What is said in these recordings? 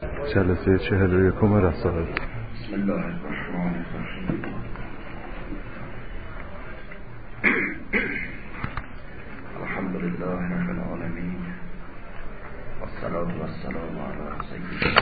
جلسه چهل و یکم رسائل بسم الله الرحمن الحمد لله رب العالمین. والصلاة والسلام على سيدنا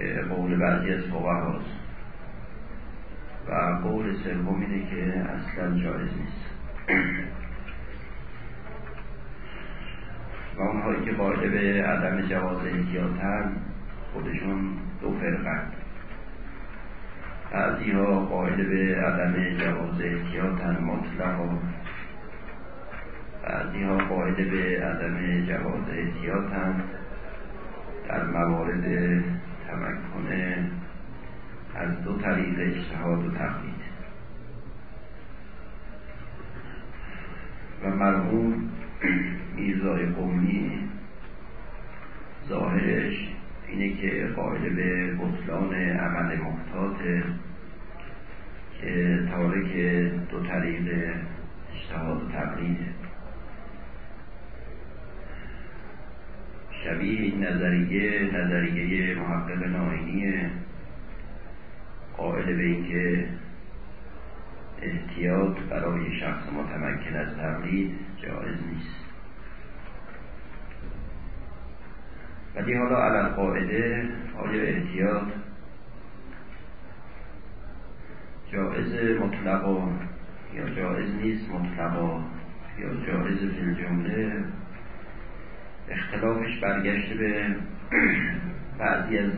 که قول بعضی از فقه و قول سوم اینه که اصلا جایز نیست. و اونهایی که قائل به عدم جواز احتیاطن خودشون دو فرقن. بعضی ها قائل به عدم جواز احتیاطن مطلق و بعضی ها قائل به عدم جواز احتیاطن در موارد تمکن از دو طریق اجتهاد و تقلید و مرحوم میرزای قومی ظاهرش اینه که قائل به بطلان عمل محتاط که تارک دو طریق اجتهاد و تقلیده شبیه این نظریه نظریه محقق ناینیه قائل به اینکه احتیاط برای شخص متمکن از تقلید جایز نیست. ولی حالا علل قاعده آیا احتیاط جایز مطلقا یا جایز نیست مطلقا یا جایز فی جمله اختلافش برگشته به بعضی از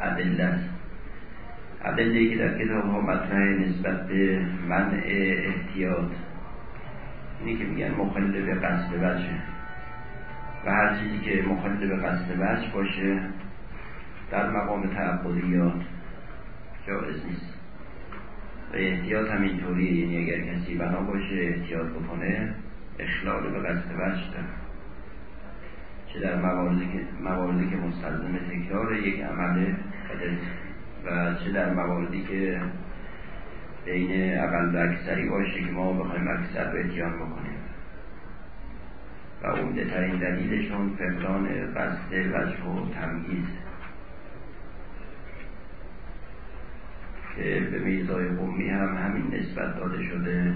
ادله است که در کتاب ها مطرح نسبت به منع احتیاط. اینی که میگن مخل به قصد وجه. و هر چیزی که مخل به قصد وجه باشه در مقام تعبدیات جایز نیست. و احتیاط هم اینطوریه یعنی اگر کسی بنا باشه احتیاط بکنه اخلال به قصد وجه داره. چه در مواردی که, مواردی که مستلزم تکرار یک عمل و چه در مواردی که بین اقل و اکثری باشه که ما بخوایم اکثر رو اتیان بکنیم. و عمده ترین دلیلشون فقدان قصد وجه و تمییز که به میزای قومی هم همین نسبت داده شده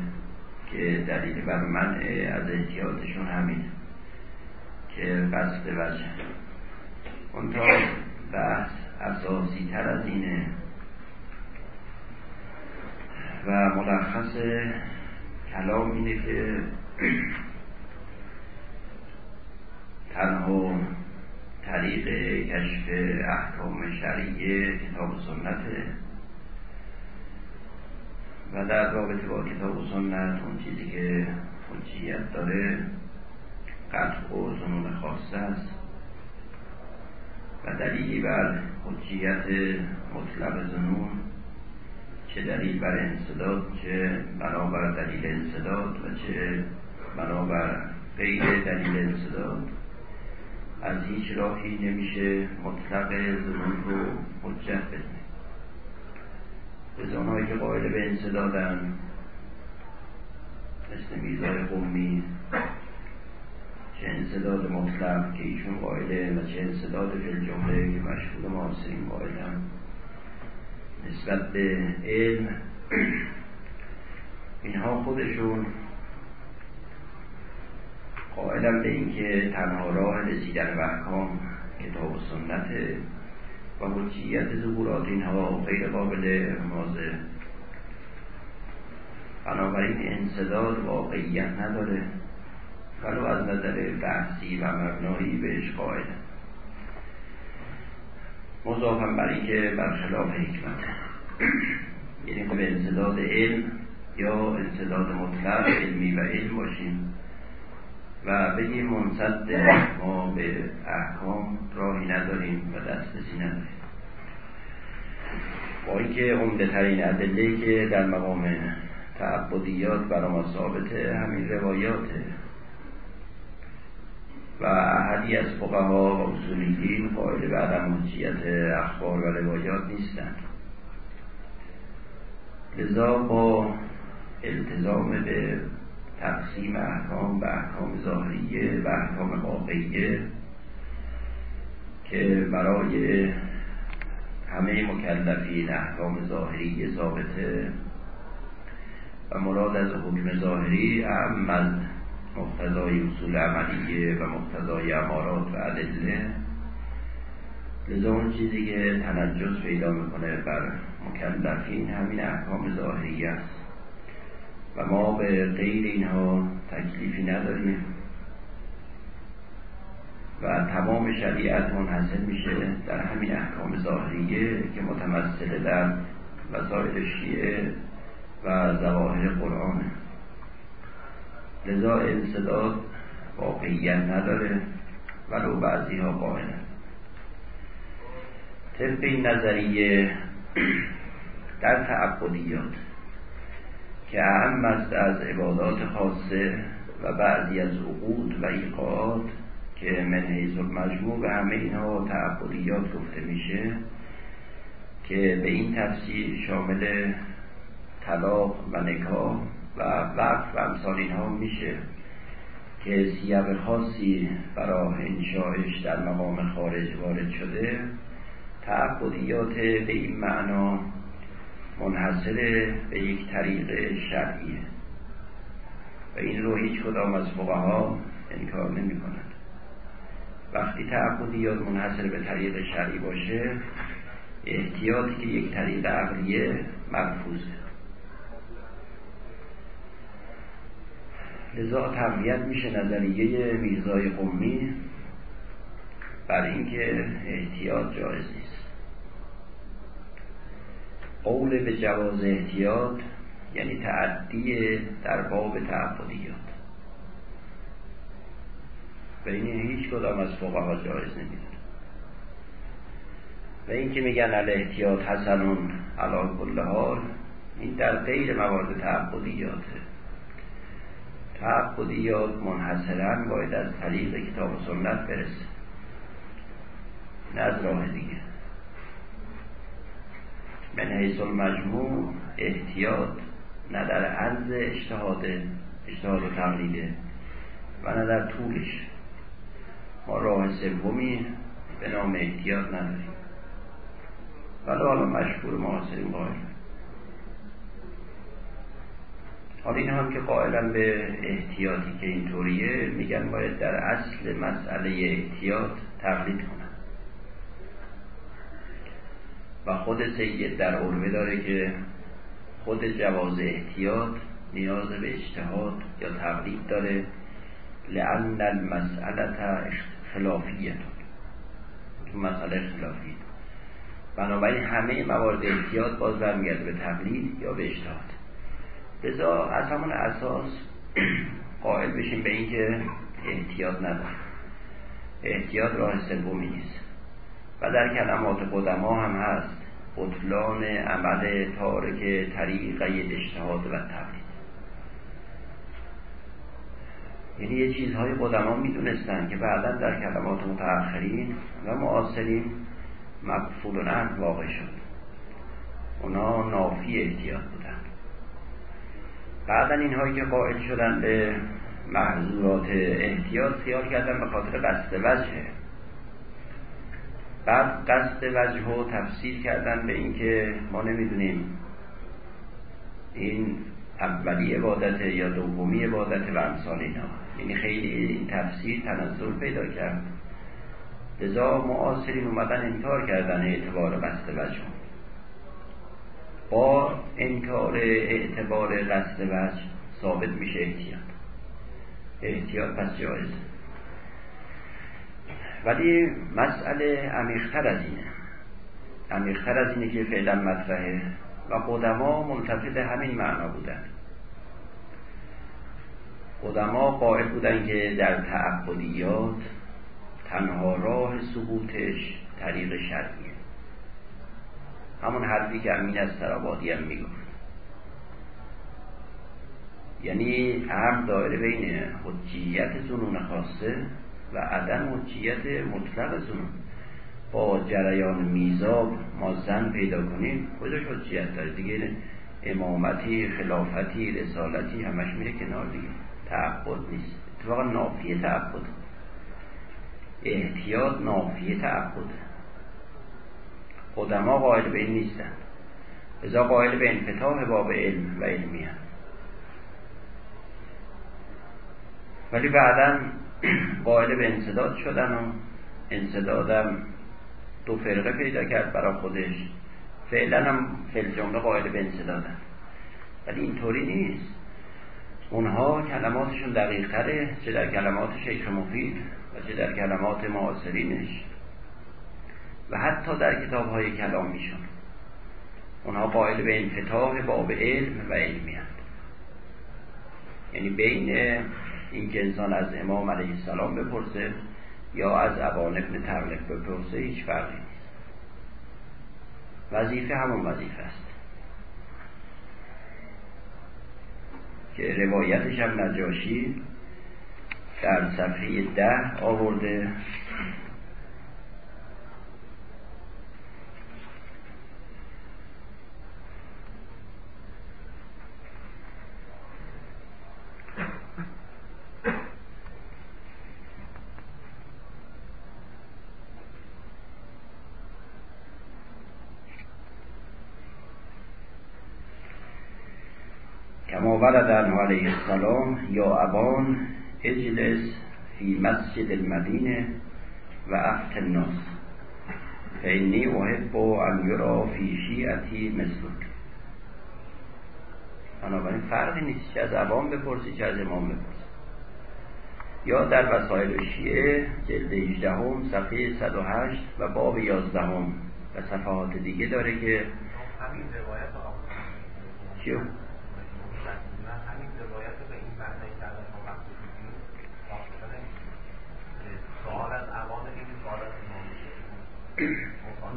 که دلیل بر منع از احتیاطشون همین که قصد وجه اونتا بحث اساسی تر از اینه. و ملخص کلام اینه که تنها طریق کشف احکام شرعیه کتاب و سنته و در رابطه با کتاب سنت اون چیزی که حجیت داره قطع و زنون خاصه است و دلیلی بر حجیت مطلق زنون چه دلیل بر انصداد چه بنابر دلیل انصداد و چه بنابر غیر دلیل انصداد. از هیچ راهی نمیشه مطلق زنون رو حجت بدونه به زنهایی که قائل به انصدادن مثل میزای قومی که انصداد مطلق که ایشون قائله و چه انصداد فی الجمله که مشهور معاصرین قائلن نسبت به علم اینها خودشون قائلم به اینکه تنها راه رسیدن به احکام کتاب و سنت و حجیت ظهورات اینها غیر قابل مازه بنابراین انصداد واقعیت نداره. ولو از نظر بحثی و مبنایی بهش قائل مضافم بر که برخلاف حکمت. یعنی به انصداد علم یا انصداد مطلق علمی و علم باشیم و بگیم منصد ما به احکام راهی نداریم و دسترسی نداریم. با اینکه عمده ترین ادله که در مقام تعبدیات برای ما ثابته همین روایاته و احدی از فقها و اصولیین قائل به عدم حجیت اخبار و روایات نیستند. لذا با التزام به تقسیم احکام به احکام ظاهریه و احکام واقعیه که برای همه مکلفین احکام ظاهریه ثابته و مراد از حکم ظاهری از مقتضای اصول عملیه و مقتضای امارات و ادله لذا اون چیزی که تنجز پیدا می‌کنه بر مکلفین همین احکام ظاهری است. و ما به غیر اینها تکلیفی نداریم. و تمام شریعت منحصر میشه در همین احکام ظاهریه که متمثل در وسائل شیعه و زواهر قرآن لذا انصداد واقعیت نداره ولو بعضی ها قائلن. طبق این نظریه در تعبدیات که اهم است از عبادات خاصه و بعضی از عقود و ایقات که من حیث مجموع به همه اینها تعبدیات گفته میشه که به این تفسیر شامل طلاق و نکاح و وقف و امثال اینها میشه که سیاق خاصی برای انشاءش در مقام خارج وارد شده. تعبدیات به این معنا منحصر به یک طریق شرعیه. و این رو هیچ کدام از فقها انکار نمی کند وقتی تعبدیات منحصر به طریق شرعی باشه احتیاطی که یک طریق عقلیه مرفوضه. لذا تقویت میشه نظریه میرزای قومی بر اینکه احتیاط جایز نیست. قول به جواز احتیاط یعنی تعدی در باب تعبدیات و این هیچ کدام از فقها جایز نمی‌دونه. و این که میگن الاحتیاط حسنون علا کل حال این در غیر موارد تعبدیاته تعبدیات منحصرا باید از طریق کتاب سنت برسه نه از راه دیگه. من حیث المجموع احتیاط نه در عرض اجتهاد اجتهاد و تقلیده و نه در طولش. ما راه سومی به نام احتیاط نداریم. ولی حالا مشهور معاصرین قائل حالا این هم که قائلا به احتیاطی که اینطوریه میگن باید در اصل مسئله احتیاط تقلید کنن. و خود سید در عروه داره که خود جواز احتیاط نیاز به اجتهاد یا تقلید داره. لعن المسئله خلافیت تو مسئله خلافی بنابراین همه موارد احتیاط باز برمیگرده به تقلید یا به اجتهاد. لذا از همون اساس قائل بشیم به اینکه احتیاط نداره احتیاط راه سومی نیست. و در کلمات قدما هم هست. بطلان عمل تارک طریقه اجتهاد و تقلید. یعنی یه چیزهای قدما می‌دونستن که بعدا در کلمات متأخرین و معاصرین مقفول واقع شد. اونا نافی احتیاط بودن. بعدا اینهایی که قائل شدن به محضورات احتیاط خیال کردن به خاطر قصد وجهه بعد قصد وجه رو تفسیر کردن به اینکه ما نمی‌دونیم این اولی عبادت یا دومی عبادت و امثال اینا. یعنی خیلی این تفسیر تنظر پیدا کرد. لذا معاصرین اومدن انکار کردن اعتبار قصد وجه با انکار اعتبار قصد وجه ثابت میشه احتیاط. احتیاط پس جایز. ولی مسئله عمیقتر از اینه. عمیقتر از اینه که فعلا مطرحه و قدما منتفض همین معنا بودن. قدما قائل بودن که در تعبدیات تنها راه ثبوتش طریق شرعیه. همون حرفی که امین از سرابادی هم می‌گفت. یعنی هم دایره بین حجیت زنون خاصه و عدم حجیت مطلق زنون با جریان میزاب ما زن پیدا کنیم کجاش حجیت داره؟ دیگه امامتی خلافتی رسالتی همش میره کنار دیگه. تعبد نیست. اتفاقا نافی تعبد احتیاط نافی تعبد قدما قائل به این نیستن. ازا قائل به انفتاح باب علم و علمی هم. ولی بعدا قائل به انصداد شدن و انصدادم دو فرقه پیدا کرد برای خودش. فعلا هم فعل جمله قائل به انصدادن. ولی اینطوری نیست. اونها کلماتشون دقیق تره چه در کلمات شیخ مفید و چه در کلمات معاصرینش. و حتی در کتاب های کلامیشون. اونها قائل به انفتاح باب علم و علمی هست یعنی بین این که انسان از امام علیه السلام بپرسه یا از ابان ابن تغلق بپرسه هیچ فرقی نیست. وظیفه همون وظیفه است. که روایتش هم نجاشی در صفحه ده آورده. ولد علیه السلام یا ابان اجلس فی مسجد المدینه و افت الناس. فینی احب ان یرا فی شیعتی مثلک. بنابراین فرقی نیست چه از عوام بپرسی چه از امام بپرسی. یا در وسایل شیعه جلد 18 هم صفحه 108 و باب 11 هم و صفحات دیگه داره که همین روایت چیو؟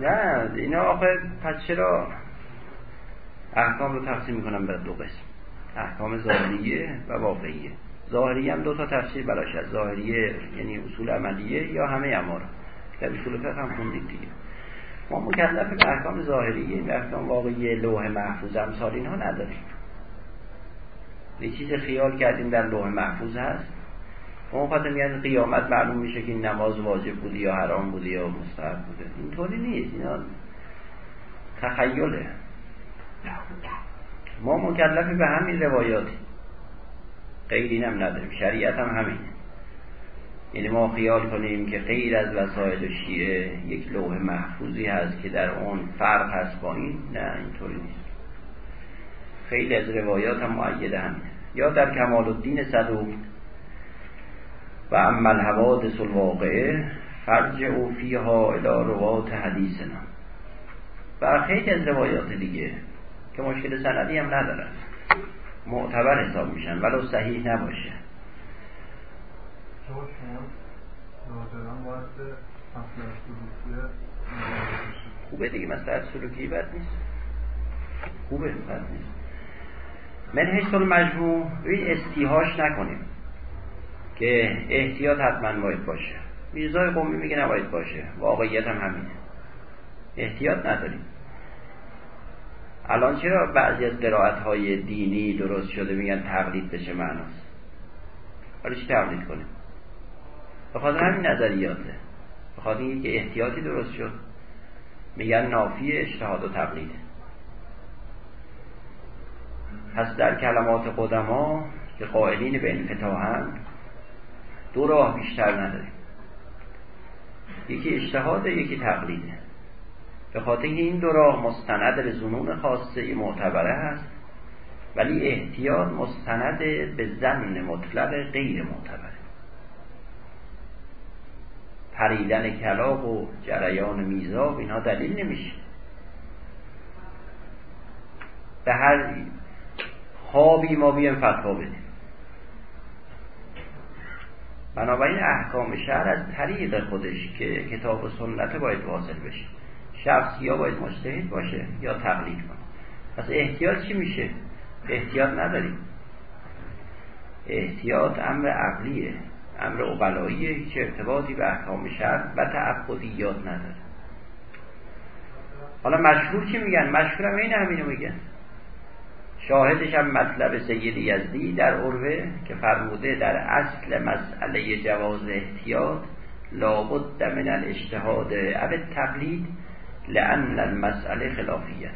نه اینا آخه پس چرا احکام رو تقسیم می‌کنم به دو قسم؟ احکام ظاهریه و واقعیه. ظاهریه هم دو تا تفسیر براش هست. ظاهریه یعنی اصول عملیه یا همه امارا در اصول فقه هم خوندید دیگه. ما مکلف به احکام ظاهریه به احکام واقعی لوح محفوظ امثال اینها نداریم. یه چیز خیال کردیم در لوح محفوظ هست. اون خاطر میگن قیامت معلوم میشه که این نماز واجب بوده یا حرام بوده یا مستحب بوده. اینطوری نیست. اینا تخیله. ما مکلف به همین روایاتی. غیر هم نداریم. شریعت هم همینه یعنی ما خیال کنیم که غیر از وسایل شیعه یک لوح محفوظی هست که در اون فرق هست با این. نه اینطوری نیست. خیلی از روایات هم معیده همینه. یا در کمال الدین صدوق و اما الحوادث الواقعه فرج او فیها الى روات حدیثنا. و خیلی از روایات دیگه که مشکل سندی هم ندارن. معتبر حساب میشن ولو صحیح نباشه. خوبه دیگه مثلا سلوکی بد نیست. خوبه بد نیست. من هیچ مجموع این استیهاش نکنیم. که احتیاط حتما باید باشه. میرزای قومی میگه نباید باشه. واقعیت هم همینه. احتیاط نداریم. الان چرا بعضی از قرائت های دینی درست شده میگن تقلید به چه معناست؟ حالا چی تقلید کنیم؟ به خاطر همین نظریاته. به خاطر اینکه احتیاطی درست شد. میگن نافی اجتهاد و تقلیده پس در کلمات قدما که قائلین به انفتاحن دو راه بیشتر نداریم یکی اجتهاده یکی تقلیده به خاطر این دو راه مستند به زنون خاصه معتبره هست ولی احتیاط مستند به زن مطلق غیر معتبره. پریدن کلاق و جریان میزاب اینا دلیل نمیشه. به هر خوابی ما بیم فتوا بدیم. بنابراین احکام شهر از طریق خودش که کتاب و سنت باید واصل بشه. شخص یا باید مجتهد باشه یا تقلید کنه. پس احتیاط چی میشه؟ احتیاط نداریم. احتیاط امر عقلیه امر اقلاییه هیچ ارتباطی به احکام شهر و تعبدیات نداره. حالا مشهور چی میگن؟ مشهور این همینو میگن. شاهدش هم مطلب سید یزدی در عروه که فرموده در اصل مسئله جواز احتیاط لابد من الاجتهاد او تقلید لان المسئله خلافیت.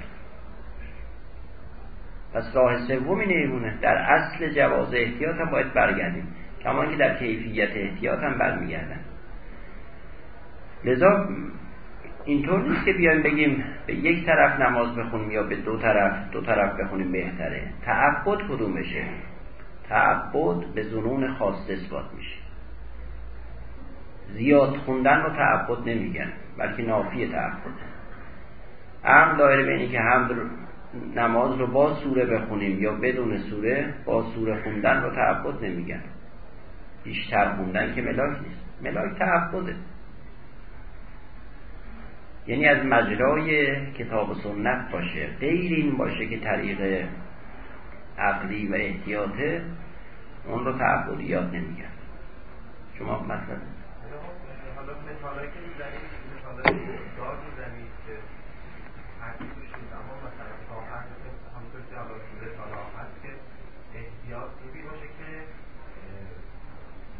پس راه سومی نمیمونه در اصل جواز احتیاط هم باید برگردیم کما که در کیفیت احتیاط هم برمیگردن. لذا اینطور نیست که بیایم بگیم به یک طرف نماز بخونیم یا به دو طرف دو طرف بخونیم بهتره. تعبد کدوم بشه؟ تعبد به زنون خاص اثبات میشه. زیاد خوندن رو تعبد نمیگن بلکه نافی تعبد. هم دایره بینی که هم نماز رو با سوره بخونیم یا بدون سوره با سوره خوندن رو تعبد نمیگن. بیشتر خوندن که ملاک نیست. ملاک تعبده. یعنی از مجرای کتاب و سنت باشه. غیر این باشه که طریق عقلی و احتیاطه اون رو تعبدیات نمیگن شما مثلا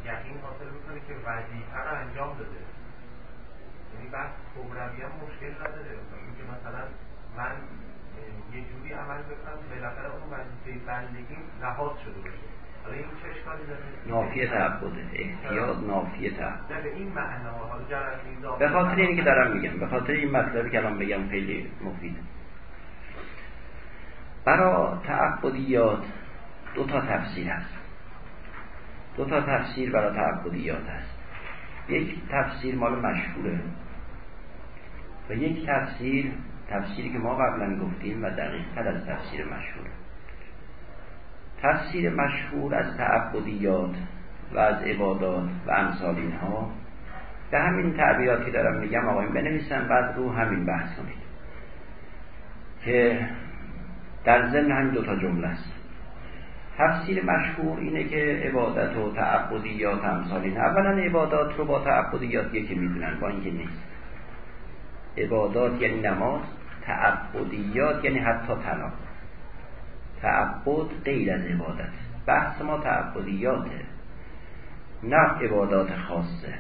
یقین حاصل بکنه که وظیفه رو انجام داده. یعنی بحث کبروی هم مشکل نداره. اینکه مثلا من یه جوری عمل بکنم بالاخره اون وظیفه بندگی لحاظ شده باشه. حالا این چه اشکالی داره؟ نافیه تعبده احتیاط نافیه تعبد. به این معنا حالا به خاطر اینی که دارم میگم به خاطر این مطلبی که الان بگم خیلی مفیده برا تعبدیات دو تا تفسیر هست. دو تا تفسیر برای تعبدیات هست. یک تفسیر مال مشهوره. و یک تفسیر تفسیری که ما قبلا گفتیم و دقیق تر از تفسیر مشهور. تفسیر مشهور از تعبدیات و از عبادات و امثال اینها به همین تعبیراتی دارم میگم. آقایون بنویسن بعد رو همین بحث کنید که در ضمن همین دوتا جمله است. تفسیر مشهور اینه که عبادت و تعبدیات امثال این اولا عبادات رو با تعبدیات یکی می‌دونن با اینکه نیست. عبادات یعنی نماز تعبدیات یعنی حتی طلاق. تعبد غیر از عبادت. بحث ما تعبدیاته نه عبادات خاصه.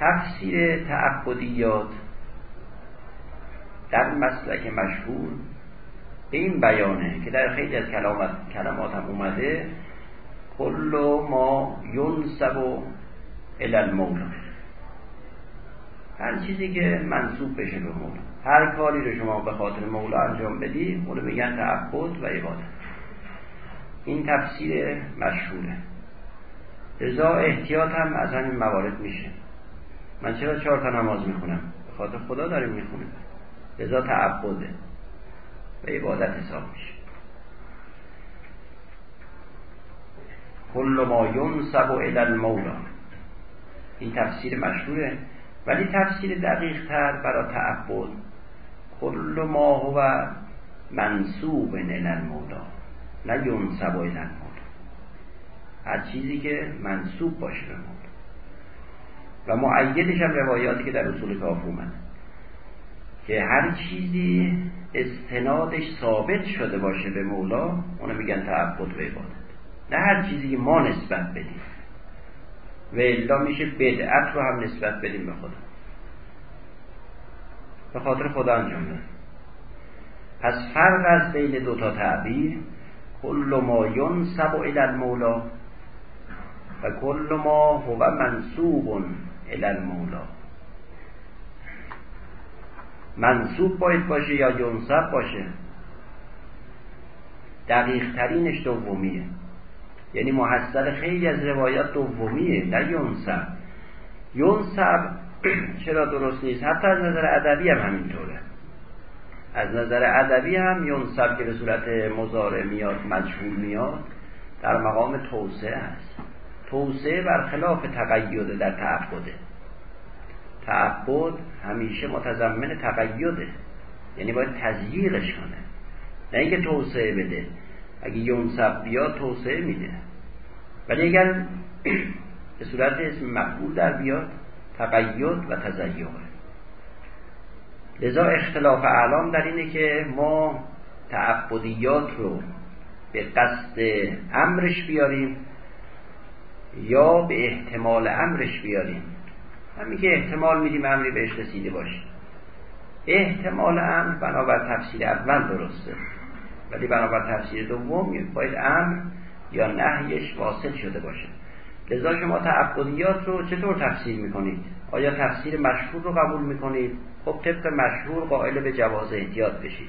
تفسیر تعبدیات در مسلک مشهور به این بیانه که در خیلی از کلامات کلمات هم اومده کل ما ینسب الى المولا هر چیزی که منصوب بشه به مولا. هر کاری رو شما به خاطر مولا انجام بدی رو میگن تعبد و عبادت. این تفسیر مشهوره. رضا احتیاط هم از همین موارد میشه. من چرا چهار تا نماز می‌خونم؟ به خاطر خدا داریم می‌خونم رضا تعبده و عبادت حساب میشه. کل ما ینسب الى المولا. این تفسیر مشهوره. ولی تفسیر دقیق تر برای تعبد. کل ما هو منصوب الى المولا نه ینسب الى المولا هر چیزی که منصوب باشه به مولا و معیدش هم روایاتی که در اصول کاف اومد که هر چیزی استنادش ثابت شده باشه به مولا اونو میگن تعبد و عبادت. نه هر چیزی که ما نسبت بدیم. و الا میشه بدعت رو هم نسبت بدیم به خدا. به خاطر خدا انجام داد. پس فرق از بین دوتا تعبیر کل ما ینسب الى المولا و کل ما هو منصوب الى المولا. منصوب باید باشه یا ینسب باشه؟ دقیق ترینش دومیه. یعنی محصل خیلی از روایات دومیه نه ینسب ینسب چرا درست نیست؟ حتی از نظر ادبی هم همینطوره. از نظر ادبی هم ینسب که به صورت مزارع میاد مجهول میاد در مقام توسعه است توسعه برخلاف تقیده در تعبده تعبد همیشه متضمن تقیده یعنی باید تزییرش کنه. نه اینکه توسعه بده. اگه ینسب بیاد توسعه میده. ولی اگر به صورت اسم مقبول در بیاد تقید و تزییره لذا اختلاف اعلام در اینه که ما تعبدیات رو به قصد امرش بیاریم یا به احتمال امرش بیاریم. همین که احتمال میدیم امری بهش رسیده باشه. احتمال امر بنابر تفسیر اول درسته. ولی بنابر تفسیر دوم باید امر یا نهیش واصل شده باشه. لذا شما تعبدیات رو چطور تفسیر می‌کنید؟ آیا تفسیر مشهور رو قبول می‌کنید؟ خب طبق مشهور قائل به جواز احتیاط بشید.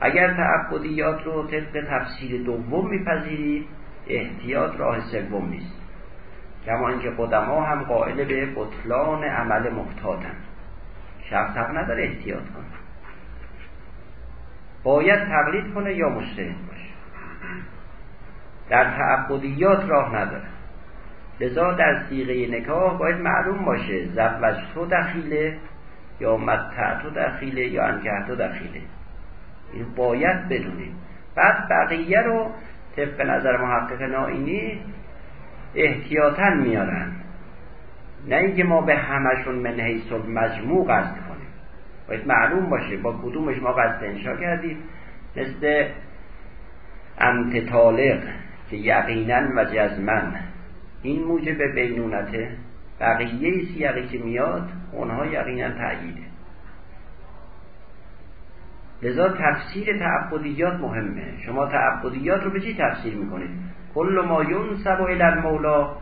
اگر تعبدیات رو طبق تفسیر دوم میپذیرید احتیاط راه سوم نیست. کما اینکه قدما هم قائل به بطلان عمل محتاطن. شخص حق نداره احتیاط کنه. باید تقلید کنه یا مجتهد باشه. در تعبدیات راه نداره. لذا در سیغه نکاح باید معلوم باشه زوج تو دخیله یا متع تو دخیله یا انکه تو دخیله. این باید بدونیم. بعد بقیه رو طبق نظر محقق نائینی احتیاطا میارن. نه اینکه ما به همشون من حیث مجموع قصد باید معلوم باشه. با کدومش ما قصد انشا کردیم. مثل انت طالق که یقینا و جزمن این موجب بینونته بقیه سیاقی که میاد اونها یقینا تأییده. لذا تفسیر تعبدیات مهمه. شما تعبدیات رو به چی تفسیر می‌کنید؟ کل ما ینسب الى المولا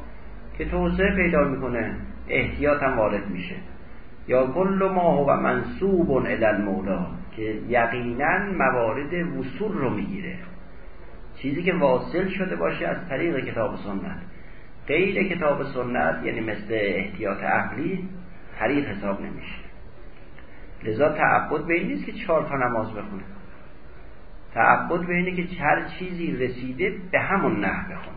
که توسعه پیدا می‌کنه. احتیاط هم وارد میشه. یا کل ما هو منصوب الى المولا که یقینا موارد وصول رو می‌گیره. چیزی که واصل شده باشه از طریق کتاب سنت. غیر کتاب سنت یعنی مثل احتیاط عقلی طریق حساب نمیشه. لذا تعبد به این نیست که چهار تا نماز بخونه. تعبد به اینه که هر چیزی رسیده به همون نه بخونه.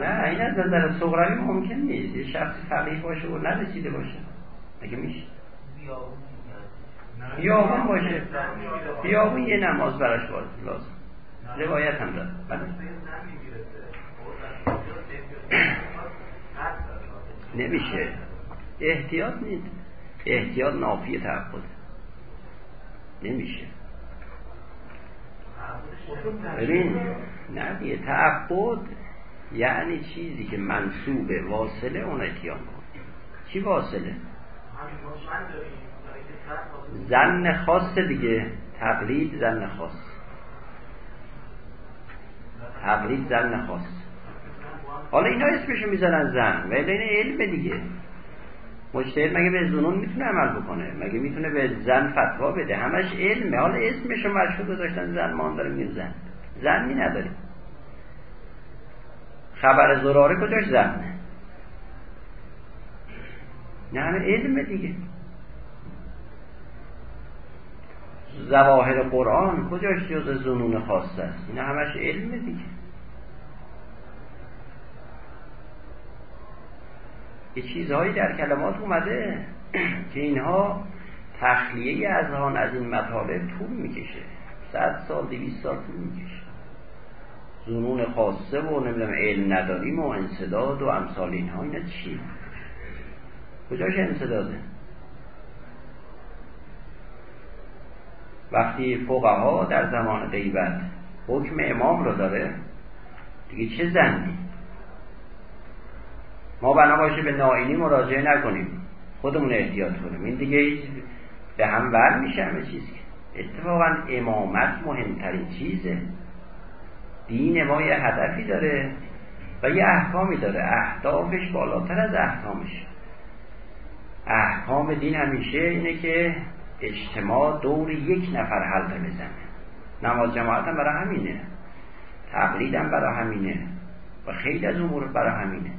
نه این از نظر صغروی ممکن نیست. یه شخص فقیه باشه و نرسیده باشه. مگه میشه؟ بیابون باشه. بیابون یه نماز براش لازم. روایت هم داد بله. نمیشه. احتیاط نیست. احتیاط نافی تعبد نمیشه. ببین نه دیگه. تعبد یعنی چیزی که منصوبه واصله اون اتیان کن. چی واصله؟ زن خاص دیگه. تقلید زن خاص. تقلید زن خاص. حالا اینا اسمشو می‌زنن زن. ولی این علم دیگه. مجتهد مگه به زنون می‌تونه عمل بکنه؟ مگه می‌تونه به زن فتوا بده؟ همش علمه. حالا اسمشو مشهور گذاشتن زن ما هم داریم زن زن. می نداریم. خبر زراره کجاش زن نه همه علم دیگه. زواهر قرآن کجاش جز زنون خاصه است؟ این همش علم دیگه. یه چیزهایی در کلمات اومده که اینها تخلیه از آن از این مطالب طول می‌کشه. صد سال دویست سال طول می‌کشه. زنون خاصه و نمی‌دونم علم نداریم و انصداد و امثال اینها اینا چی؟ کجاش انصداده؟ وقتی فقها در زمان غیبت حکم امام رو داره دیگه چه زنی؟ ما بنا به ناینی مراجعه نکنیم خودمون احتیاط کنیم. این دیگه به هم بر میشه همه چیز اتفاقا امامت مهمترین چیزه. دین ما یه هدفی داره و یه احکامی داره. اهدافش بالاتر از احکامش احکام دین همیشه اینه که اجتماع دور یک نفر حلقه بزنه. نماز جماعت هم برای همینه. تقلید هم برای همینه. و خیلی از امور برای همینه.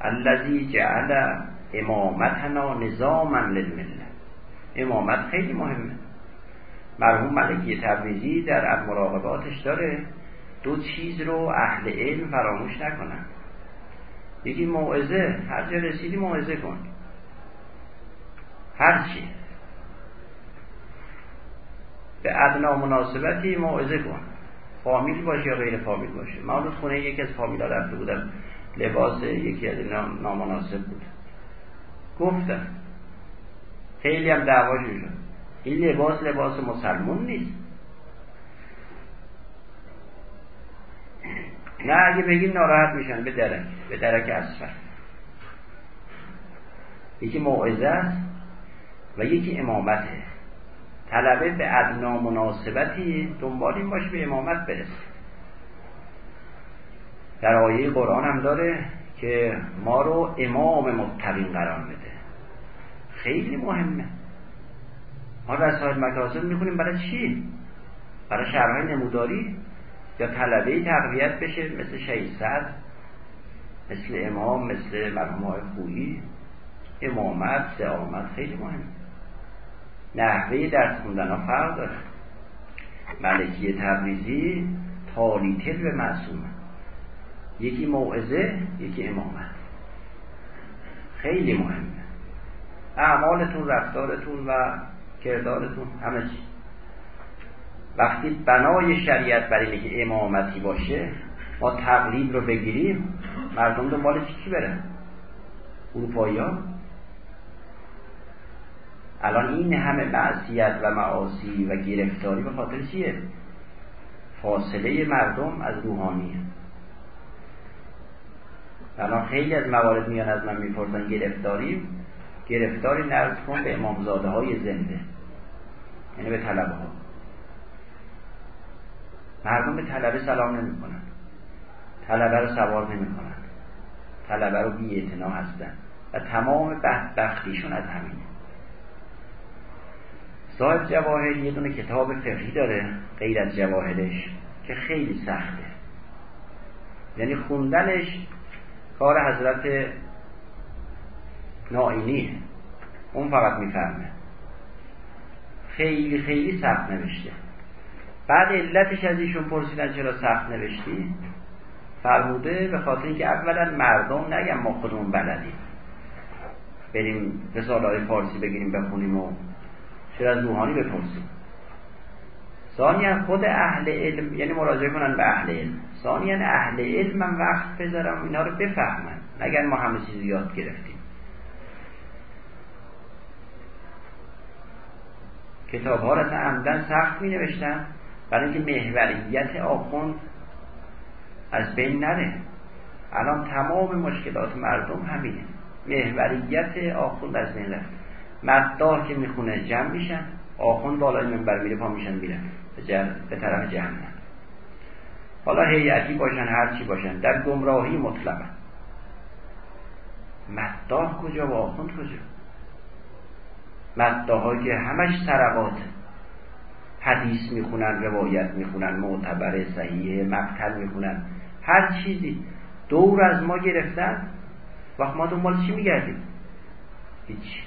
الذی جعل امامتنا نظاما للمله امامت خیلی مهمه. مرحوم ملکی تبریزی در مراقباتش داره دو چیز رو اهل علم فراموش نکنن. یکی موعظه؟ هر جا رسیدی موعظه کن. هر چی. به ادنا مناسبتی موعظه کن. فامیل باشه یا غیر فامیل باشه. من خونه یکی از فامیلا رفته بودم. لباس یکی از نامناسب بود. گفتم. خیلی هم دعواشون شد. این لباس لباس مسلمون نیست. نه اگه بگیم ناراحت میشن به درک به درک اصفر. یکی موعظه است و یکی امامته. طلبه به ادنا مناسبتی دنبال این باش به امامت برسه. در آیه قرآن هم داره که ما رو امام متقین قرار بده خیلی مهمه. ما رسائل مکاسب می‌کنیم برای چی؟ برای شهرهای نموداری یا طلبه تقویت بشه مثل شهید مثل امام مثل مرحوم های خویی امامت زعامت خیلی مهم. نحوه درس خوندن ها فرق داره. ملکی تبریزی تالیتل به معصومه. یکی موعظه یکی امامت. خیلی مهمه. اعمالتون رفتارتون و کردارتون همه چی. وقتی بنای شریعت برای اینه که امامتی باشه ما تقلید رو بگیریم مردم دنبال چی برن؟ اروپایی ها الان این همه معصیت و معاصی و گرفتاری به خاطر چیه؟ فاصله مردم از روحانیه. الان خیلی از موارد میان از من می‌پرسن گرفتاری. گرفتاری نرز کن به امامزاده های زنده. یعنی به طلبه ها. مردم به طلبه سلام نمی کنن طلبه رو سوار نمی کنن طلبه رو بی هستن. و تمام بدبختیشون از همینه. صاحب جواهر یه دونه کتاب فقهی داره غیر از جواهرش که خیلی سخته. یعنی خوندنش کار حضرت نائینیه. اون فقط می‌فهمه. خیلی خیلی سخت نوشته. بعد علتش از ایشون پرسیدن چرا سخت نوشتی؟ فرموده به خاطر اینکه اولا مردم نگم ما خودمون بلدیم. بریم رساله فارسی بگیریم بخونیم و چرا از روحانی بپرسیم. ثانیا خود اهل علم یعنی مراجعه کنن به اهل علم. ثانیا اهل علم من وقت بذارم اینا رو بفهمن. نگن ما همه چیز یاد گرفتیم. کتاب ها را عمدن سخت می نوشتن برای اینکه محوریت آخوند از بین نره. الان تمام مشکلات مردم همینه. محوریت آخوند از بین رفت مداح که می‌خونه جمع میشن آخوند بالای منبر میره پا میشن میرن. به طرف جهنم. حالا هیئتی باشن هر چی باشن. در گمراهی مطلقه مداح کجا و آخوند کجا؟ مداهایی که همش سرقات حدیث می‌خونن روایت می‌خونن معتبر صحیحه مقتل می‌خونن هر چیزی دور از ما گرفتن وقت ما دنبال چی میگردیم؟ هیچ.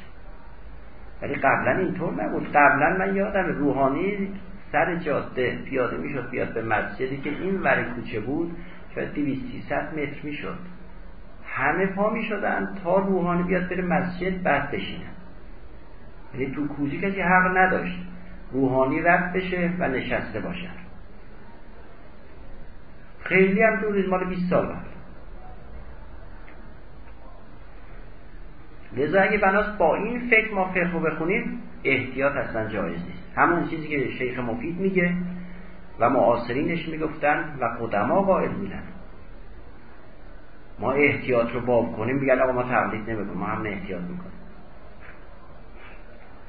ولی قبلا اینطور نبود. قبلا من یادم روحانی سر جاده پیاده می‌شد بیاد به مسجدی که این ور کوچه بود شاید 200 300 متر می‌شد. همه پا می‌شدن تا روحانی بیاد بره مسجد بعد بشینه. یعنی تو کوچه کسی حق نداشت. روحانی رد بشه و نشسته باشن خیلی هم دور مال 20 سال بعد لذا اگه بناست با این فکر ما فقه رو بخونیم احتیاط اصلا جایز نیست. همون چیزی که شیخ مفید میگه و معاصرینش می‌گفتن و قدما قائل بودن. ما احتیاط رو باب کنیم میگن آقا ما تقلید نمی‌کنیم ما هم احتیاط می‌کنیم.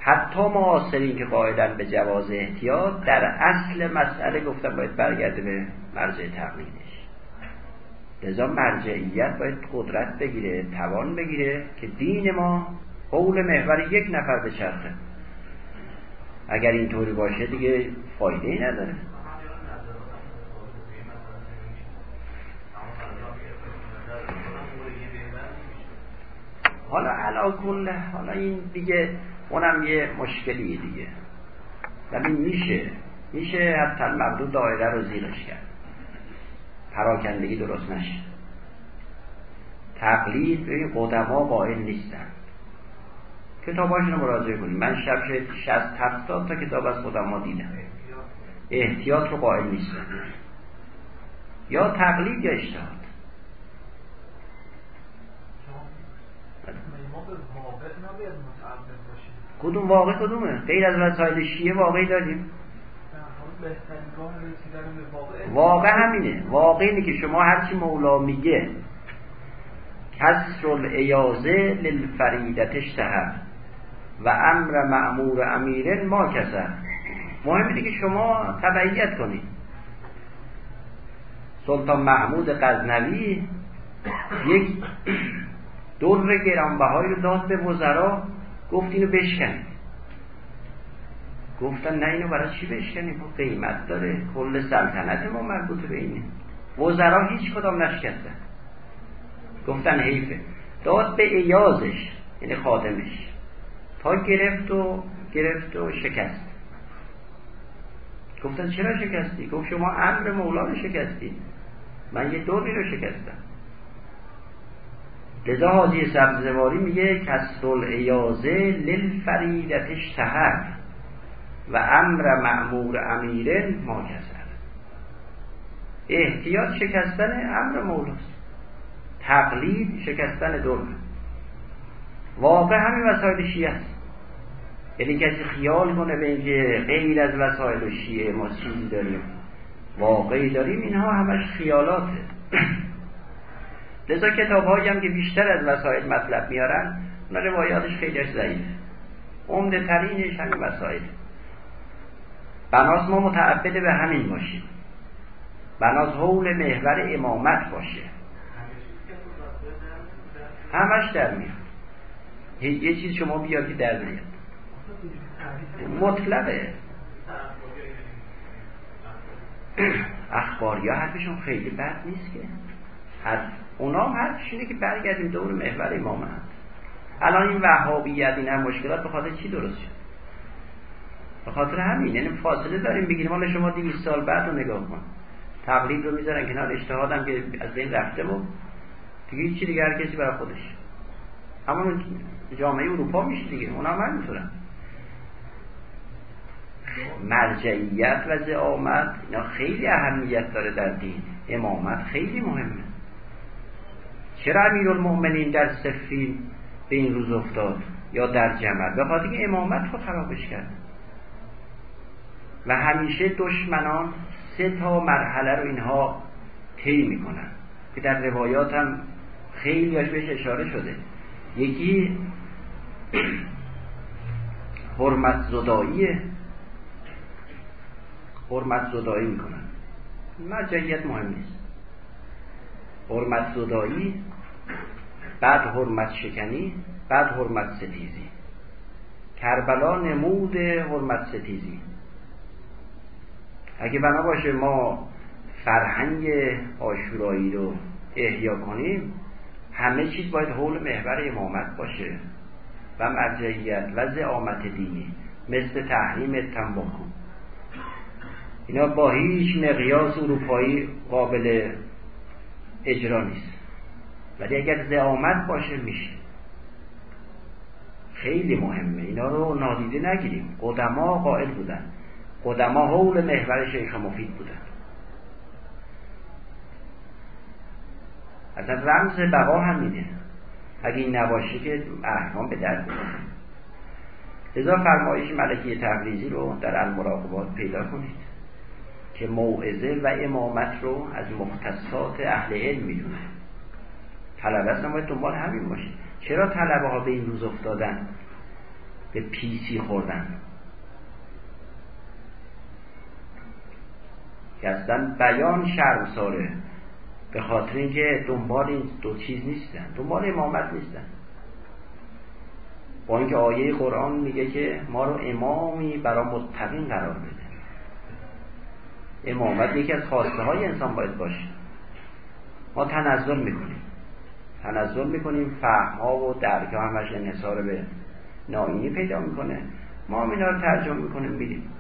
حتی معاصرین که قاعدن به جواز احتیاط در اصل مسئله گفتن باید برگرده به مرجع تقلیدش لذا مرجعیت باید قدرت بگیره توان بگیره که دین ما قول محور یک نفر به چرخه. اگر اینطوری باشه دیگه فایده ای نداره. حالا علا حالا این دیگه اونم یه مشکلی دیگه. ولی میشه میشه حتی مقدود دایره رو زیرش کرد. پراکندگی درست نشه. تقلید به قدما قائل نیستن. کتاباشون رو مراجعه کنیم. من شب شست هفتاد تا کتاب از قدما دیدم. احتیاط رو قائل نیستن یا تقلید یا اجتهاد. کدوم واقع کدومه؟ غیر از وسایل شیعه واقعی داریم. واقع همینه. واقع اینه که شما هرچی مولا میگه کسر الایازه للفریدت اشتهر. و امر معمور امیرن ما کسر. مهم اینه که شما تبعیت کنید. سلطان محمود غزنوی یک در گرانبهایی رو داد به وزرا. گفت اینو بشکنید گفتن نه اینو برای چی بشکنیم خب قیمت داره کل سلطنت ما مربوط به اینه. وزرا هیچ کدام نشکستن گفتن حیفه. داد به ایازش یعنی خادمش. تا گرفت و گرفت و شکست. گفتن چرا شکستی؟ گفت شما امر مولا رو شکستی. من یه دوری رو شکستم. لذا حاجی سبزواری میگه کسرل ایازه للفریدت اشتهر و امر معمور امیرن ما کسر احتیاط شکستن امر مولاست. تقلید شکستن دور واقع همین وسایل شیعه است. یعنی کسی خیال کنه به اینکه غیر از وسایل شیعه ما چیزی داریم. واقعی داریم اینها همش خیالاته لذا کتاب هم که بیشتر از وسایل مطلب میارن اونا روایاتش خیلی ضعیف. عمده ترینش همین وسایل. بناس ما متعبد به همین باشیم. بناس حول محور امامت باشه. همش در میاد. یه چیز شما بیاد که در میاد. مطلقه اخباری ها حرفشون خیلی بد نیست که. هر اونا حرفش اینه که برگردیم دور محور امامت الان این وهابیت این هم مشکلات به خاطر چی درست شد؟ به خاطر همین یعنی فاصله داریم بگیریم. حالا شما 200 سال بعد رو نگاه کن. تقلید رو می‌ذارن کنار اجتهادم که از بین رفته و دیگه چی دیگه هر کسی برای خودش. همون جامعه اروپا میشه دیگه. اونا هم همینطورن. مرجعیت و زعامت اینا خیلی اهمیت داره در دین. امامت خیلی مهمه. چرا امیر المؤمنین در سفین به این روز افتاد یا در جمل به خاطر که امامت رو خرابش کرد. و همیشه دشمنان سه تا مرحله رو اینها طی می‌کنن. که در روایات هم خیلی بهش اشاره شده. یکی حرمت زداییه. حرمت زدایی می‌کنن. مرجعیت مهم نیست. حرمت زدایی بعد حرمت شکنی بعد حرمت ستیزی. کربلا نمود حرمت ستیزی. اگه بنا باشه ما فرهنگ آشورایی رو احیا کنیم همه چیز باید حول محور امامت باشه و مرجعیت و زعامت دینی مثل تحریم تنباکو. اینا با هیچ مقیاس اروپایی قابل اجرا نیست. ولی اگر زعامت باشه میشه. خیلی مهمه. اینا رو نادیده نگیریم. قدما قائل بودن. قدما حول محور شیخ مفید بودن. اصلا رمز بقا همینه. اگه این نباشه که احکام به درد بکنه لذا فرمایش ملکی تبریزی رو در المراقبات پیدا کنید که موعظه و امامت رو از مختصات اهل علم می‌دونه طلبه اصلا باید دنبال همین باشه چرا طلبه ها به این روز افتادن؟ به پیسی خوردن. که اصلا بیان شرم ساره به خاطر اینکه دنبال این دو چیز نیستن. دنبال امامت نیستن. با اینکه آیه قرآن میگه که ما رو امامی برای متقین قرار بده. امامت یکی از خواسته های انسان باید باشه. ما تنزل می‌کنیم. تنزل می‌کنیم فهم ها و درک همش انحصار به ناینی پیدا می‌کنه. ما هم اینا رو ترجمه می‌کنیم میریم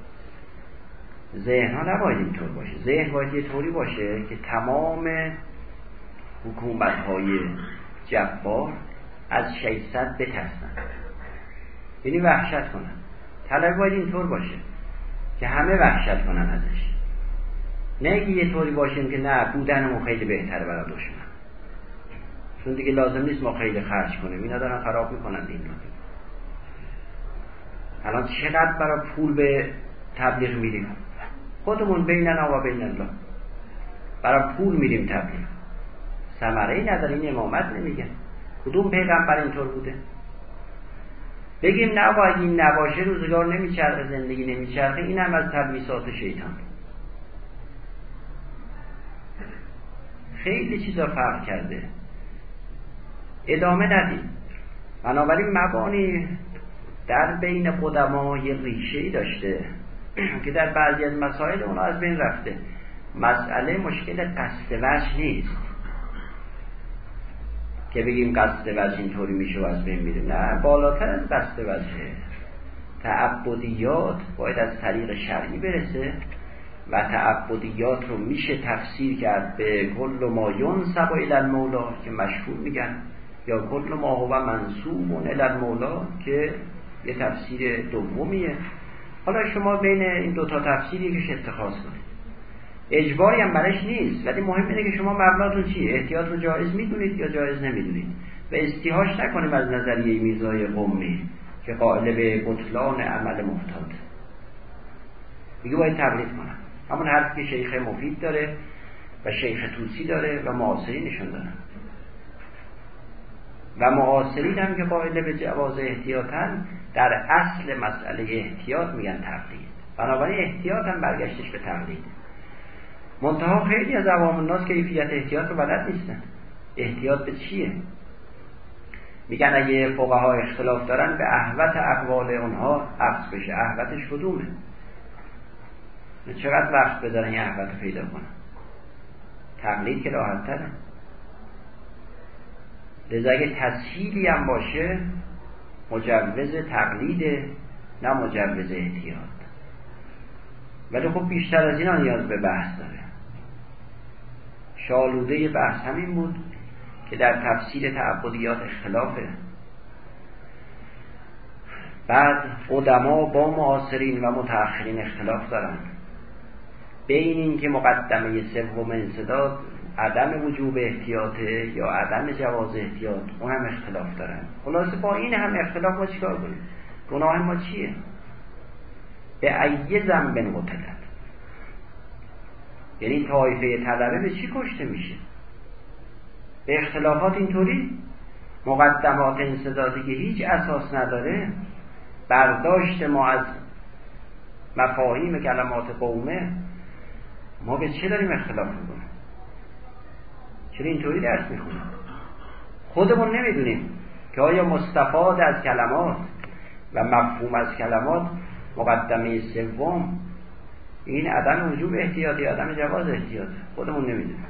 ذهن ها نباید اینطور باشه. ذهن باید یه طوری باشه که تمام حکومت های جبار از 600 بترسن. یعنی وحشت کنن. طلب باید اینطور باشه که همه وحشت کنن ازش. نه یه طوری باشیم که نه بودنمون خیلی بهتره برای دشمن. چون دیگه لازم نیست ما خیلی خرج کنیم. اینا دارن خراب می‌کنن این رو. الان چقدر برای پول به تبلیغ میریم خودمون بیننا و بین الله. برای پول میریم تبلیغ. ثمره ای نداره این امامت نمیگن کدوم پیغمبر اینطور بوده؟ بگیم نباید این نباشه روزگار نمیچرخه زندگی نمیچرخه. این هم از تلویسات شیطان. خیلی چیزا فرق کرده. ادامه ندیم بنابراین مبانی در بین قدما یه ریشه داشته که در بعضی از مسائل اونا از بین رفته. مسئله مشکل قصد وجه نیست. که بگیم قصد وجه اینطوری میشه و از بین میره. نه بالاتر از قصد وجه. تعبدیات باید از طریق شرعی برسه و تعبدیات رو میشه تفسیر کرد به کل ما ینسب الی المولا که مشهور میگن. یا کل ما هو منصوب الی المولا که یه تفسیر دومیه. حالا شما بین این دوتا تفسیر یکیش اتخاذ کنید. اجباری هم برش نیست ولی مهم اینه که شما مبناتون چیه احتیاط رو جایز می‌دونید یا جایز نمی‌دونید؟ و استیهاش نکنیم از نظریه میزای قومی که قائل به بطلان عمل مفتاد دیگه باید تقلید کنم. همون حرفی که شیخ مفید داره و شیخ توسی داره و معاصری نشون دارن و معاصرین هم که قائل به جواز احتیاطن در اصل مسئله احتیاط میگن تقلید. بنابراین احتیاط هم برگشتش به تقلید. منتها خیلی از عوام الناس کیفیت احتیاط رو بلد نیستن. احتیاط به چیه؟ میگن اگه ها اختلاف دارن به احوت اقوال اونها عکس بشه. احوتش کدومه؟ چقدر وقت بذارن یه احوت پیدا کنن؟ تقلید که راحت تره لذا اگه تسهیلی هم باشه مجوز تقلید نه مجوز احتیاط ولی خب بیشتر از اینا نیاز به بحث داره. شالوده بحث همین بود که در تفسیر تعبدیات اختلافه. بعد قدما با معاصرین و متأخرین اختلاف دارن. بین اینکه مقدمه سوم انصداد عدم وجوب احتیاطه یا عدم جواز احتیاط اون هم اختلاف دارن. خلاصه با این هم اختلاف ما چیکار کنیم؟ گناه ما چیه؟ به ایه زنبن قتلت یعنی طایفه طلبه به چی کشته میشه؟ به اختلافات اینطوری؟ مقدمات انصدادی که هیچ اساس نداره. برداشت ما از مفاهیم کلمات قومه. ما به چه داریم اختلاف می‌کنیم؟ چرا اینطوری درس می‌خونیم خودمون نمی‌دونیم که آیا مستفاد از کلمات و مفهوم از کلمات مقدمه سوم این عدم وجوب احتیاطی عدم جواز احتیاط؟ خودمون نمی‌دونیم.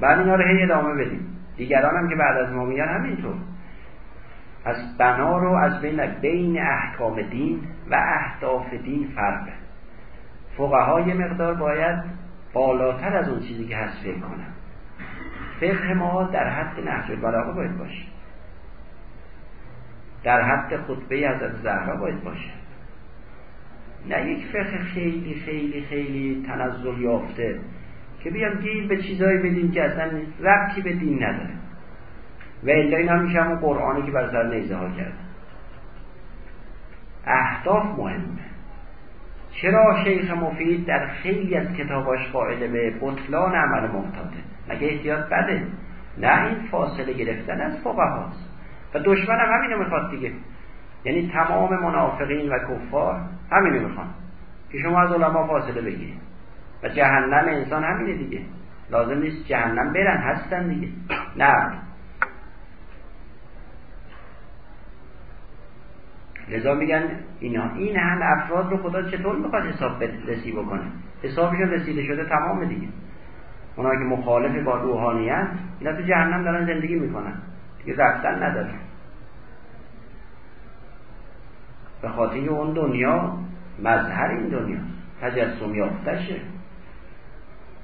بعد اینا رو هی ادامه بدیم. دیگران هم که بعد از ما میان همینطور. از بنا رو از بین بین احکام دین و اهداف دین فرق فقهای مقدار باید بالاتر از اون چیزی که هست فکر کنن فقه ما در حد نهج البلاغه باید باشه. در حد خطبه حضرت زهرا باید باشه. نه یک فقه خیلی خیلی خیلی تنزل یافته که بیام گیر به چیزایی بدیم که اصلا ربطی به دین نداره. و الا این هم همون قرآنی که بر سر نیزه ها کرد اهداف مهمه. چرا شیخ مفید در خیلی از کتاباش قائل به بطلان عمل محتاطه مگه احتیاط بده؟ نه این فاصله گرفتن از فقه هاست. و دشمن هم همینو می‌خواد دیگه. یعنی تمام منافقین و کفار همینو می‌خوان که شما از علما فاصله بگیرید. و جهنم انسان همینه دیگه. لازم نیست جهنم برن هستن دیگه. نه. لذا میگن اینا. این هم افراد رو خدا چطور می‌خواد حساب رسی بکنه حسابشون رسیده شده تمام دیگه. اونا که مخالف با روحانیت اینا تو جهنم دارن زندگی می‌کنن. دیگه رفتن ندارن. به خاطر اون دنیا مظهر این دنیا. تجسم یافتشه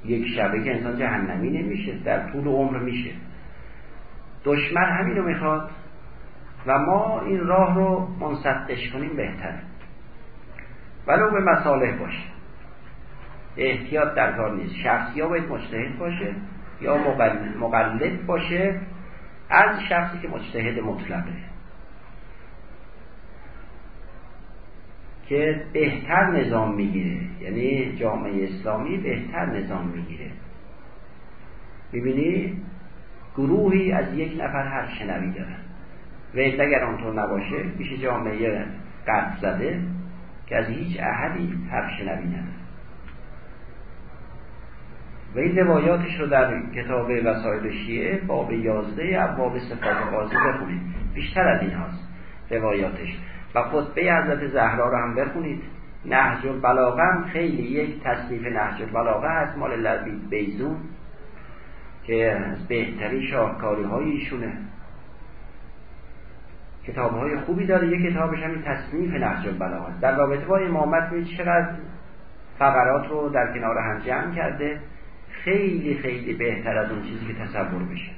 یک شبه که انسان جهنمی نمیشه. در طول عمر میشه. دشمن همین رو می‌خواد. و ما این راه رو منصدش کنیم بهتره. ولو به مصالح باشه. احتیاط در کار نیست. شخصی یا باید مجتهد باشه یا مقلد باشه. از شخصی که مجتهد مطلقه. که بهتر نظام می‌گیره. یعنی جامعه اسلامی بهتر نظام می‌گیره. می‌بینی؟ گروهی از یک نفر هر شنوی دارن. و اگر آنطور نباشه میشه جامعه قرد زده که از هیچ احدی شنوی نداره و این روایاتش رو در کتاب وسایل شیعه باب یازده باب صفات قاضی بخونید. بیشتر از این هاست روایاتش. و خطبه حضرت زهرا رو هم بخونید. نهج البلاغه هم خیلی یک تصنیف نهج البلاغه هست. مال لبید بیزون که از بهترین شاهکاری ایشونه. کتاب های خوبی داره. یک کتابش همین تصنیف نهج البلاغه در رابطه با امامت می چقدر فقرات رو در کنار هم جمع کرده. خیلی خیلی بهتر از اون چیزی که تصور بشه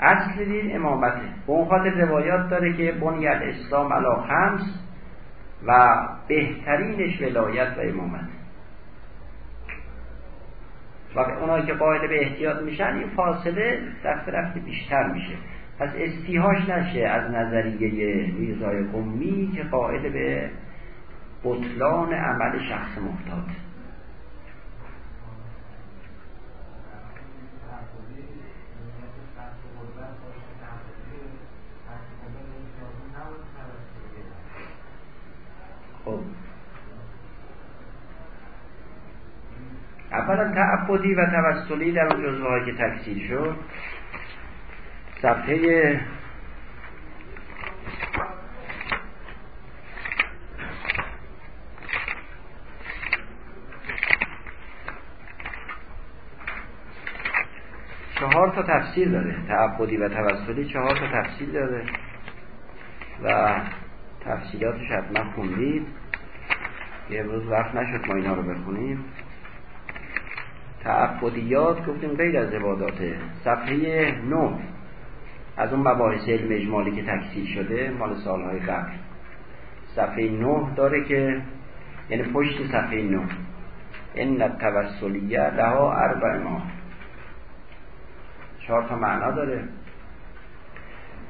اصل دین امامته به اون خاطر روایات داره که بنیت اسلام علا خمس و بهترینش ولایت و امامت. و اونایی که قائل به احتیاط میشن این فاصله رفته رفته بیشتر میشه. پس استیهاش نشه از نظریه میرزای قمی که قائل به بطلان عمل شخص محتاط. خب. اولا تعبدی و توسلی در اون جزوه که تکثیر شد صفحه چهار تا تفسیر داره. تعبدی و توسلی چهار تا تفسیر داره. و تفصیلاتش حتما خوندید. یه روز وقت نشد ما اینا رو بخونیم. تعبدیات گفتیم غیر از عباداته صفحه 9 از اون مباحث علم اجمالی که تکثیر شده مال سالهای قبل. صفحه 9 داره که یعنی پشت صفحه 9 این توسلیه لها اربع ماه. چهار تا معنا داره.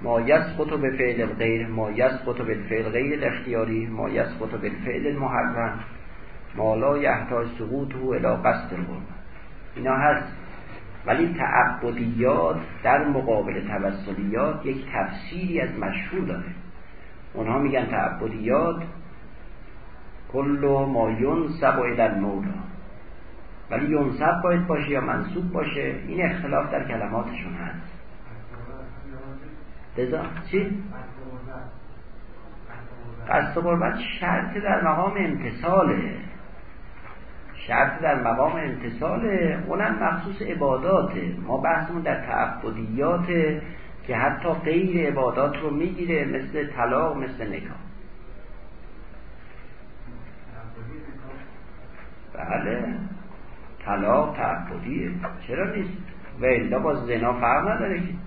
ما یسقط به فعل غیر ما یسقط به فعل غیر الاختیاری ما یسقط به فعل المحرم ما لا یحتاج سقوطه الى قصد اینا هست. ولی تعبدیات در مقابل توسلیات یک تفسیری از مشهور داره. اونها میگن تعبدیات کل ما ینسب الى المولا ولی ینسب باید باشه یا منصوب باشه؟ این اختلاف در کلماتشون هست. لذا چی؟ قصد قربت شرط در مقام امتصاله شرط در مقام امتصاله اونم مخصوص عباداته. ما بحثمون در تعبدیات که حتی غیر عبادات رو می‌گیره مثل طلاق مثل نکاح. بله. طلاق تعبدیه. چرا نیست؟ و الا با زنا فرق نداره که.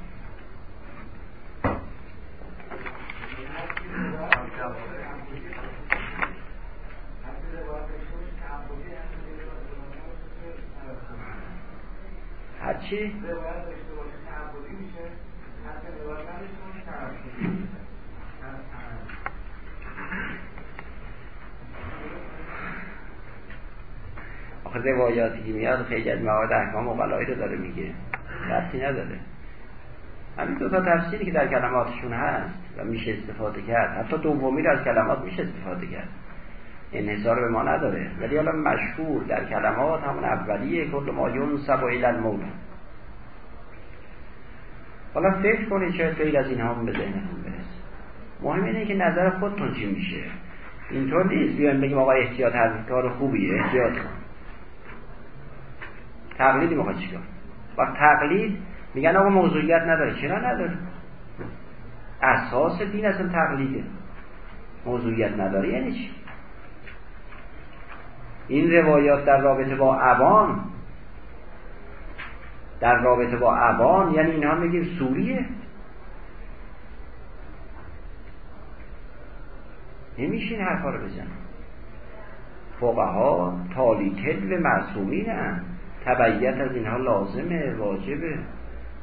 هرچی؟ آخه روایاتی که میاد خیلی از موارد احکام و رو داره میگه. ربطی نداره. همین دو تا تفسیری که در کلماتشون هست و میشه استفاده کرد. حتی دومی رو از کلمات میشه استفاده کرد. انحصار به ما نداره. ولی حالا مشهور در کلمات همون اولیه کل ما ینسب الى المولا حالا فکر کنید چه غیر از این هم به ذهنتون برسه. مهم اینه که نظر خودتون چی میشه. اینطور نیست. بیایم بگیم آقا احتیاط هر کار خوبیه. احتیاط کن. تقلیدی می‌خواد چیکار؟ وقت تقلید میگن آقا موضوعیت نداره. چرا نداره؟ اساس دین اصلا تقلیده. موضوعیت نداره. یعنی چی؟ این روایات در رابطه با عوان در رابطه با عوان یعنی اینها میگیم سوریه. نمیشه این حرفا رو بزن فقها تالیکل و معصومین هم تبعیت از اینها لازمه واجبه.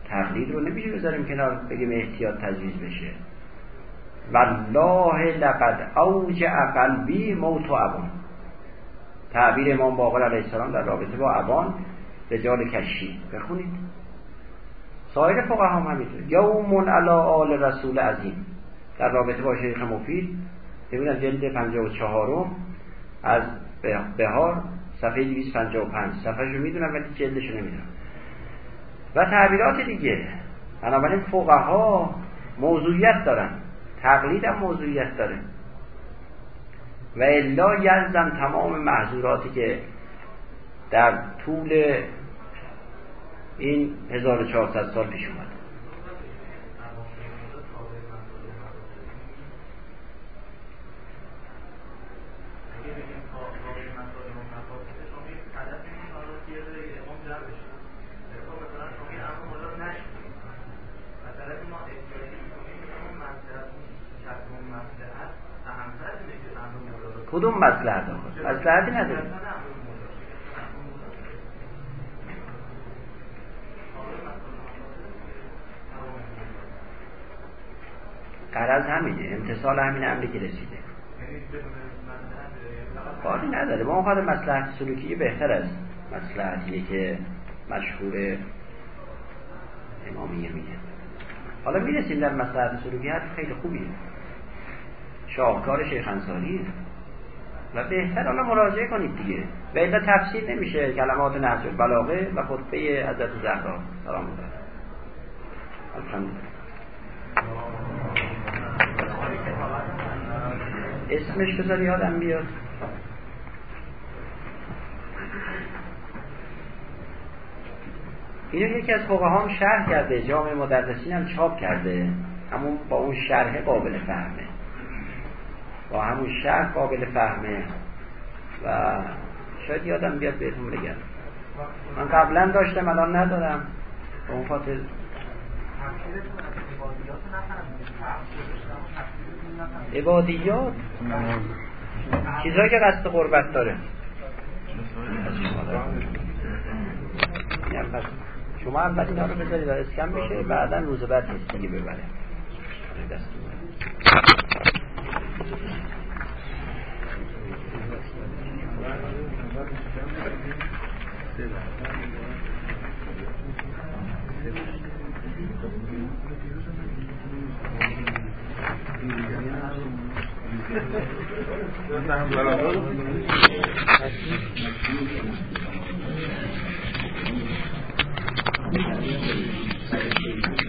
تقلید رو نمیشه بذاریم کنار بگیم احتیاط تجویز بشه. والله لقد اوجع قلبی موت و عوان تعبیر امام باقر علیه السلام در رابطه با عوان رجال کشی بخونید. سایر فقه هم همینطور یوم علا آل رسول عظیم. در رابطه با شیخ مفید. ببینید جلد 54 از بهار صفحه 255 صفحه رو می‌دونم ولی جلدش نمی‌دونم. و تعبیرات دیگه. بنابراین فقه ها موضوعیت دارن. تقلید هم موضوعیت داره. و الا یلزم تمام محضوراتی که در طول این 1400 سال پیش اومد. کدوم مسلحت آخر مسلحتی نداره قرض همینه. امتصال همین امری که رسیده. کاری نداره. ما خواهد مسلحت سلوکی بهتر از مسلحتیه که مشهور امامیه میگه. حالا می‌رسیم در مسلحت سلوکی. حرف خیلی خوبیه. شاهکار شیخ انصاریه و بهتر حالا مراجعه کنید دیگه. و ایلا تفسیر نمیشه. کلمات نهج البلاغه و خطبه حضرت زهرا سلام الله الحمدلله. اسمش بذار یادم بیاد. اینو یکی از فقه هم شرح کرده جامعه مدرسین هم چاپ کرده. همون با اون شرح قابل فهمه. با همون شرح قابل فهمه. و شاید یادم بیاد بهتون بگم. من قبلا داشتم الان ندارم. به اون خاطر عبادیات. چیزهایی که قصد قربت داره. شما اول اینا رو بذارید اسکن بشه بعدا روز بعد دیگه ببره. Thank you.